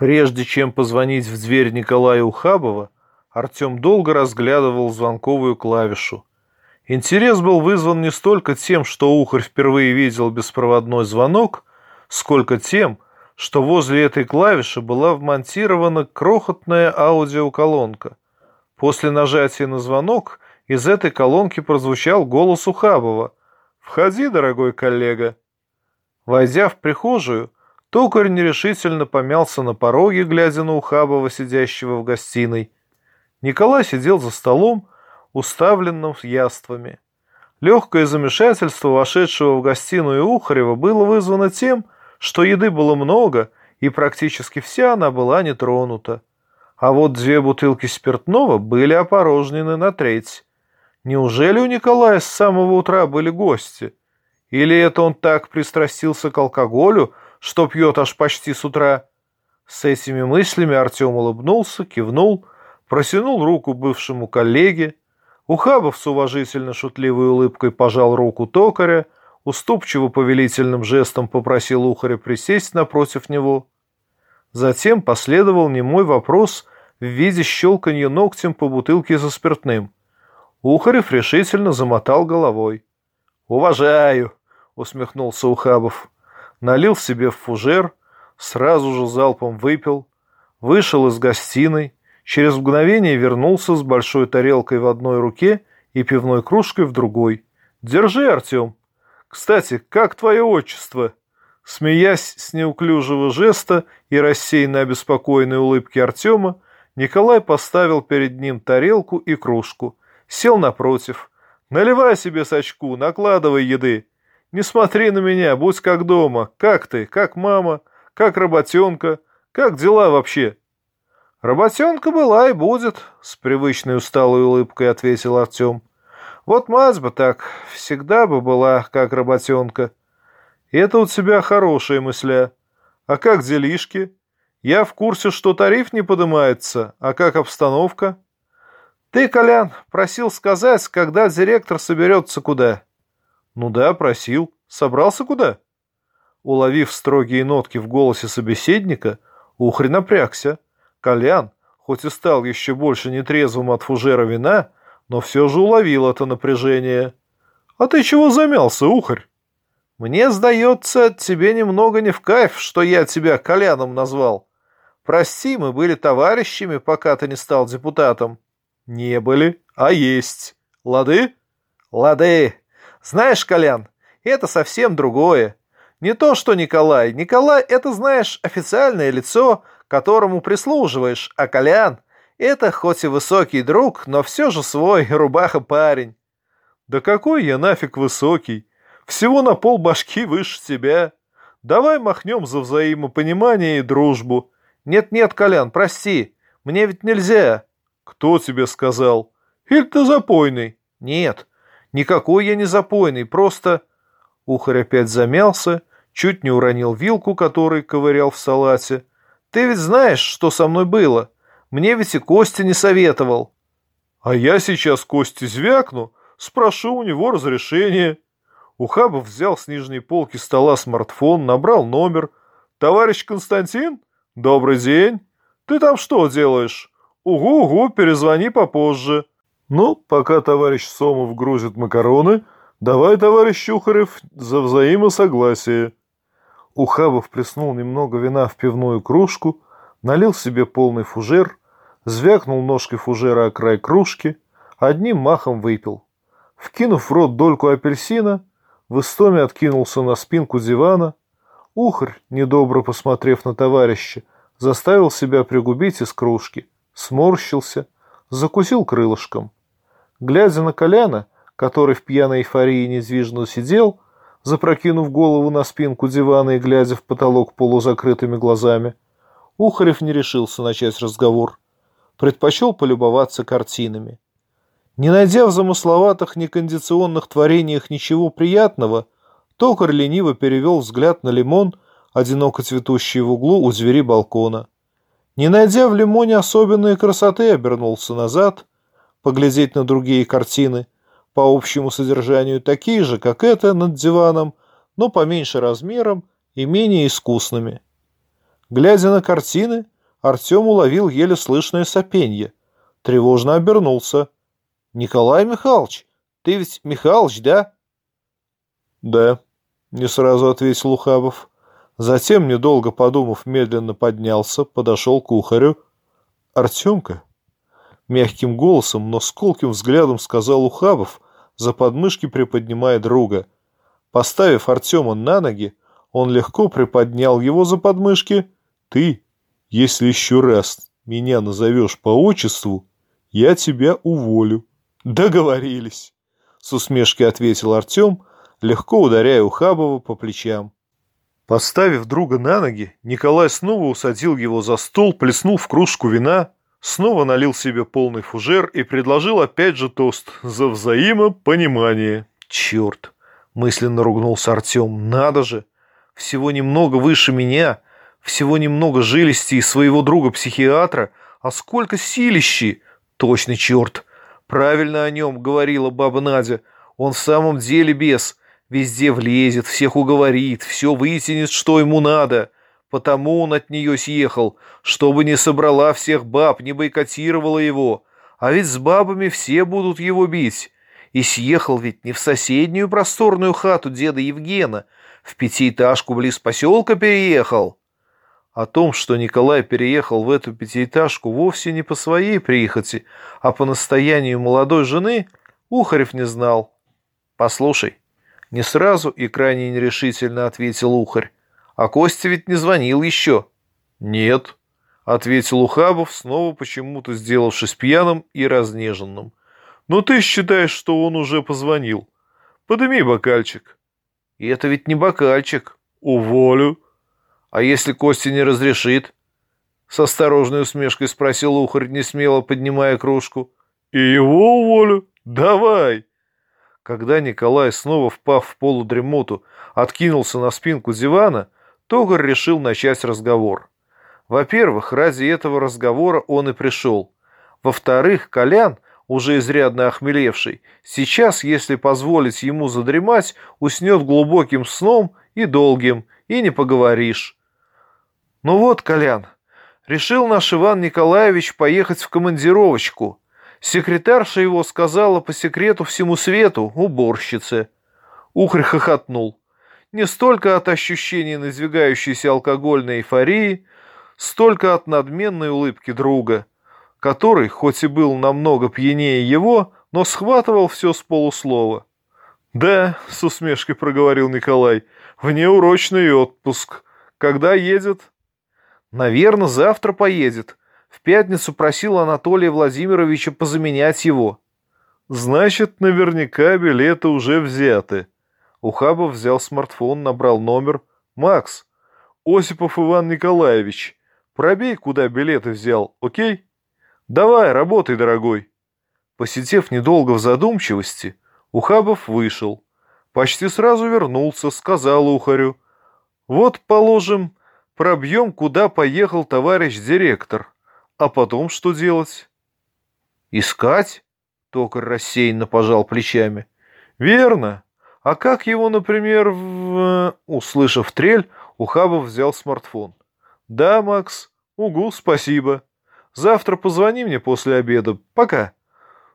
Прежде чем позвонить в дверь Николая Ухабова, Артем долго разглядывал звонковую клавишу. Интерес был вызван не столько тем, что Ухарь впервые видел беспроводной звонок, сколько тем, что возле этой клавиши была вмонтирована крохотная аудиоколонка. После нажатия на звонок из этой колонки прозвучал голос Ухабова. «Входи, дорогой коллега». Войдя в прихожую, токарь нерешительно помялся на пороге, глядя на Ухабова, сидящего в гостиной. Николай сидел за столом, уставленным яствами. Легкое замешательство вошедшего в гостиную Ухарева было вызвано тем, что еды было много, и практически вся она была не тронута. А вот две бутылки спиртного были опорожнены на треть. Неужели у Николая с самого утра были гости? Или это он так пристрастился к алкоголю, что пьет аж почти с утра? С этими мыслями Артем улыбнулся, кивнул, протянул руку бывшему коллеге. Ухабов с уважительно шутливой улыбкой пожал руку токаря, уступчиво повелительным жестом попросил Ухаря присесть напротив него. Затем последовал немой вопрос в виде щелканья ногтем по бутылке за спиртным. Ухарев решительно замотал головой. «Уважаю!» — усмехнулся Ухабов. Налил себе в фужер, сразу же залпом выпил, вышел из гостиной, через мгновение вернулся с большой тарелкой в одной руке и пивной кружкой в другой. «Держи, Артем!» Кстати, как твое отчество?» Смеясь с неуклюжего жеста и рассеянно обеспокоенной улыбки Артема, Николай поставил перед ним тарелку и кружку, сел напротив. «Наливай себе сачку, накладывай еды. Не смотри на меня, будь как дома. Как ты? Как мама? Как работенка? Как дела вообще?» «Работенка была и будет», — с привычной усталой улыбкой ответил Артем. Вот мать бы так, всегда бы была, как работенка. Это у тебя хорошая мысля. А как делишки? Я в курсе, что тариф не поднимается, а как обстановка? Ты, Колян, просил сказать, когда директор соберется куда? Ну да, просил. Собрался куда? Уловив строгие нотки в голосе собеседника, Ухрь напрягся. Колян, хоть и стал еще больше нетрезвым от фужера вина, но все же уловил это напряжение. «А ты чего замялся, ухарь?» «Мне, сдается, тебе немного не в кайф, что я тебя Коляном назвал. Прости, мы были товарищами, пока ты не стал депутатом». «Не были, а есть. Лады?» «Лады. Знаешь, Колян, это совсем другое. Не то, что Николай. Николай — это, знаешь, официальное лицо, которому прислуживаешь, а Колян — это хоть и высокий друг, но все же свой рубаха-парень. Да какой я нафиг высокий? Всего на пол башки выше тебя. Давай махнем за взаимопонимание и дружбу. Нет-нет, Колян, прости, мне ведь нельзя. Кто тебе сказал? Или ты запойный? Нет, никакой я не запойный, просто... Ухарь опять замялся, чуть не уронил вилку, которой ковырял в салате. Ты ведь знаешь, что со мной было? Мне ведь и Костя не советовал. А я сейчас Кости звякну, спрошу у него разрешение. Ухабов взял с нижней полки стола смартфон, набрал номер. «Товарищ Константин? Добрый день. Ты там что делаешь? Угу-угу, перезвони попозже». «Ну, пока товарищ Сомов грузит макароны, давай, товарищ Чухарев, за взаимосогласие». Ухабов плеснул немного вина в пивную кружку, налил себе полный фужер, звякнул ножкой фужера о край кружки, одним махом выпил. Вкинув в рот дольку апельсина, в истоме откинулся на спинку дивана. Ухарь, недобро посмотрев на товарища, заставил себя пригубить из кружки, сморщился, закусил крылышком. Глядя на Коляна, который в пьяной эйфории недвижно сидел, запрокинув голову на спинку дивана и глядя в потолок полузакрытыми глазами, Ухарев не решился начать разговор предпочел полюбоваться картинами. Не найдя в замысловатых некондиционных творениях ничего приятного, токарь лениво перевел взгляд на лимон, одиноко цветущий в углу у двери балкона. Не найдя в лимоне особенной красоты, обернулся назад, поглядеть на другие картины, по общему содержанию такие же, как эта над диваном, но поменьше размером и менее искусными. Глядя на картины, Артем уловил еле слышное сопенье. Тревожно обернулся. «Николай Михайлович, ты ведь Михайлович, да?» «Да», — не сразу ответил Ухабов. Затем, недолго подумав, медленно поднялся, подошел к ухарю. «Артемка?» Мягким голосом, но с колким взглядом сказал Ухабов, за подмышки приподнимая друга. Поставив Артема на ноги, он легко приподнял его за подмышки. «Ты, если еще раз меня назовешь по отчеству, я тебя уволю». «Договорились», — с усмешкой ответил Артем, легко ударяя Ухабова по плечам. Поставив друга на ноги, Николай снова усадил его за стол, плеснул в кружку вина, снова налил себе полный фужер и предложил опять же тост за взаимопонимание. «Черт!» — мысленно ругнулся Артем. «Надо же! Всего немного выше меня, всего немного жилисти и своего друга-психиатра, а сколько силищи! Точный черт! Правильно о нем говорила баба Надя. Он в самом деле бес. Везде влезет, всех уговорит, все вытянет, что ему надо. Потому он от нее съехал, чтобы не собрала всех баб, не бойкотировала его. А ведь с бабами все будут его бить. И съехал ведь не в соседнюю просторную хату деда Евгена, в пятиэтажку близ поселка переехал. О том, что Николай переехал в эту пятиэтажку вовсе не по своей прихоти, а по настоянию молодой жены, Ухарев не знал. «Послушай», — не сразу и крайне нерешительно ответил Ухарь, «а Костя ведь не звонил еще». «Нет», — ответил Ухабов, снова почему-то сделавшись пьяным и разнеженным. «Но ты считаешь, что он уже позвонил. Подыми бокальчик». «И это ведь не бокальчик». «Уволю». А если Костя не разрешит? С осторожной усмешкой спросил Ухарь, не смело поднимая кружку. И его уволю? Давай! Когда Николай, снова впав в полудремоту, откинулся на спинку дивана, Тогар решил начать разговор. Во-первых, ради этого разговора он и пришел. Во-вторых, Колян, уже изрядно охмелевший, сейчас, если позволить ему задремать, уснет глубоким сном и долгим, и не поговоришь. Ну вот, Колян, решил наш Иван Николаевич поехать в командировочку. Секретарша его сказала по секрету всему свету, уборщице. Ухрь хохотнул. Не столько от ощущения надвигающейся алкогольной эйфории, столько от надменной улыбки друга, который, хоть и был намного пьянее его, но схватывал все с полуслова. «Да», — с усмешкой проговорил Николай, — «внеурочный отпуск. Когда едет?» Наверное, завтра поедет. В пятницу просил Анатолия Владимировича позаменять его. Значит, наверняка билеты уже взяты. Ухабов взял смартфон, набрал номер. «Макс, Осипов Иван Николаевич, пробей, куда билеты взял, окей? Давай, работай, дорогой». Посидев недолго в задумчивости, Ухабов вышел. Почти сразу вернулся, сказал Ухарю. «Вот, положим, Пробьем, куда поехал товарищ директор. А потом что делать? Искать? Токарь рассеянно пожал плечами. Верно. А как его, например, в... Услышав трель, Ухабов взял смартфон. Да, Макс. Угу, спасибо. Завтра позвони мне после обеда. Пока.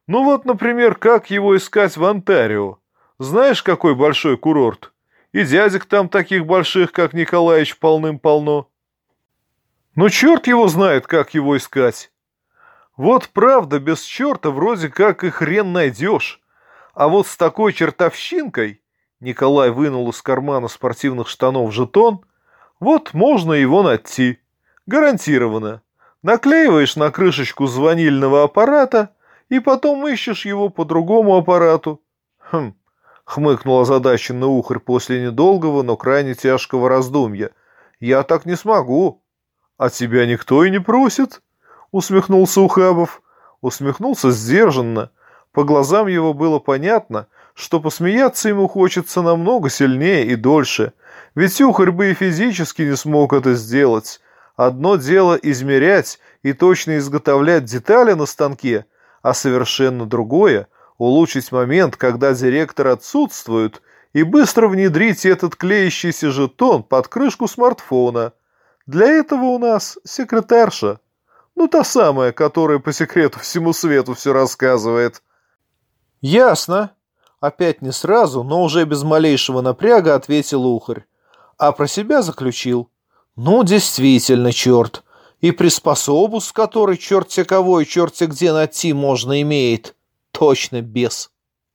Ну вот, например, как его искать в Онтарио? Знаешь, какой большой курорт? И дядек там таких больших, как Николаевич, полным-полно. Ну, черт его знает, как его искать. Вот правда, без черта вроде как и хрен найдешь. А вот с такой чертовщинкой... Николай вынул из кармана спортивных штанов жетон. Вот можно его найти. Гарантированно. Наклеиваешь на крышечку звонильного аппарата и потом ищешь его по другому аппарату. Хм, — хмыкнул озадаченный ухарь после недолгого, но крайне тяжкого раздумья. «Я так не смогу». «А тебя никто и не просит?» — усмехнулся Ухабов. Усмехнулся сдержанно. По глазам его было понятно, что посмеяться ему хочется намного сильнее и дольше. Ведь ухарь бы и физически не смог это сделать. Одно дело измерять и точно изготовлять детали на станке, а совершенно другое — улучшить момент, когда директор отсутствует, и быстро внедрить этот клеящийся жетон под крышку смартфона. Для этого у нас секретарша. Ну, та самая, которая по секрету всему свету все рассказывает. Ясно. Опять не сразу, но уже без малейшего напряга ответил Ухарь. А про себя заключил. Ну, действительно, черт. И приспособу, с которой черт кого и черт где найти можно имеет. Точно без.